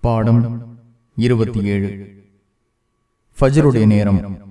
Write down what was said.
பாடம் இருபத்தி ஏழு. ஃபஜருடைய நேரம்.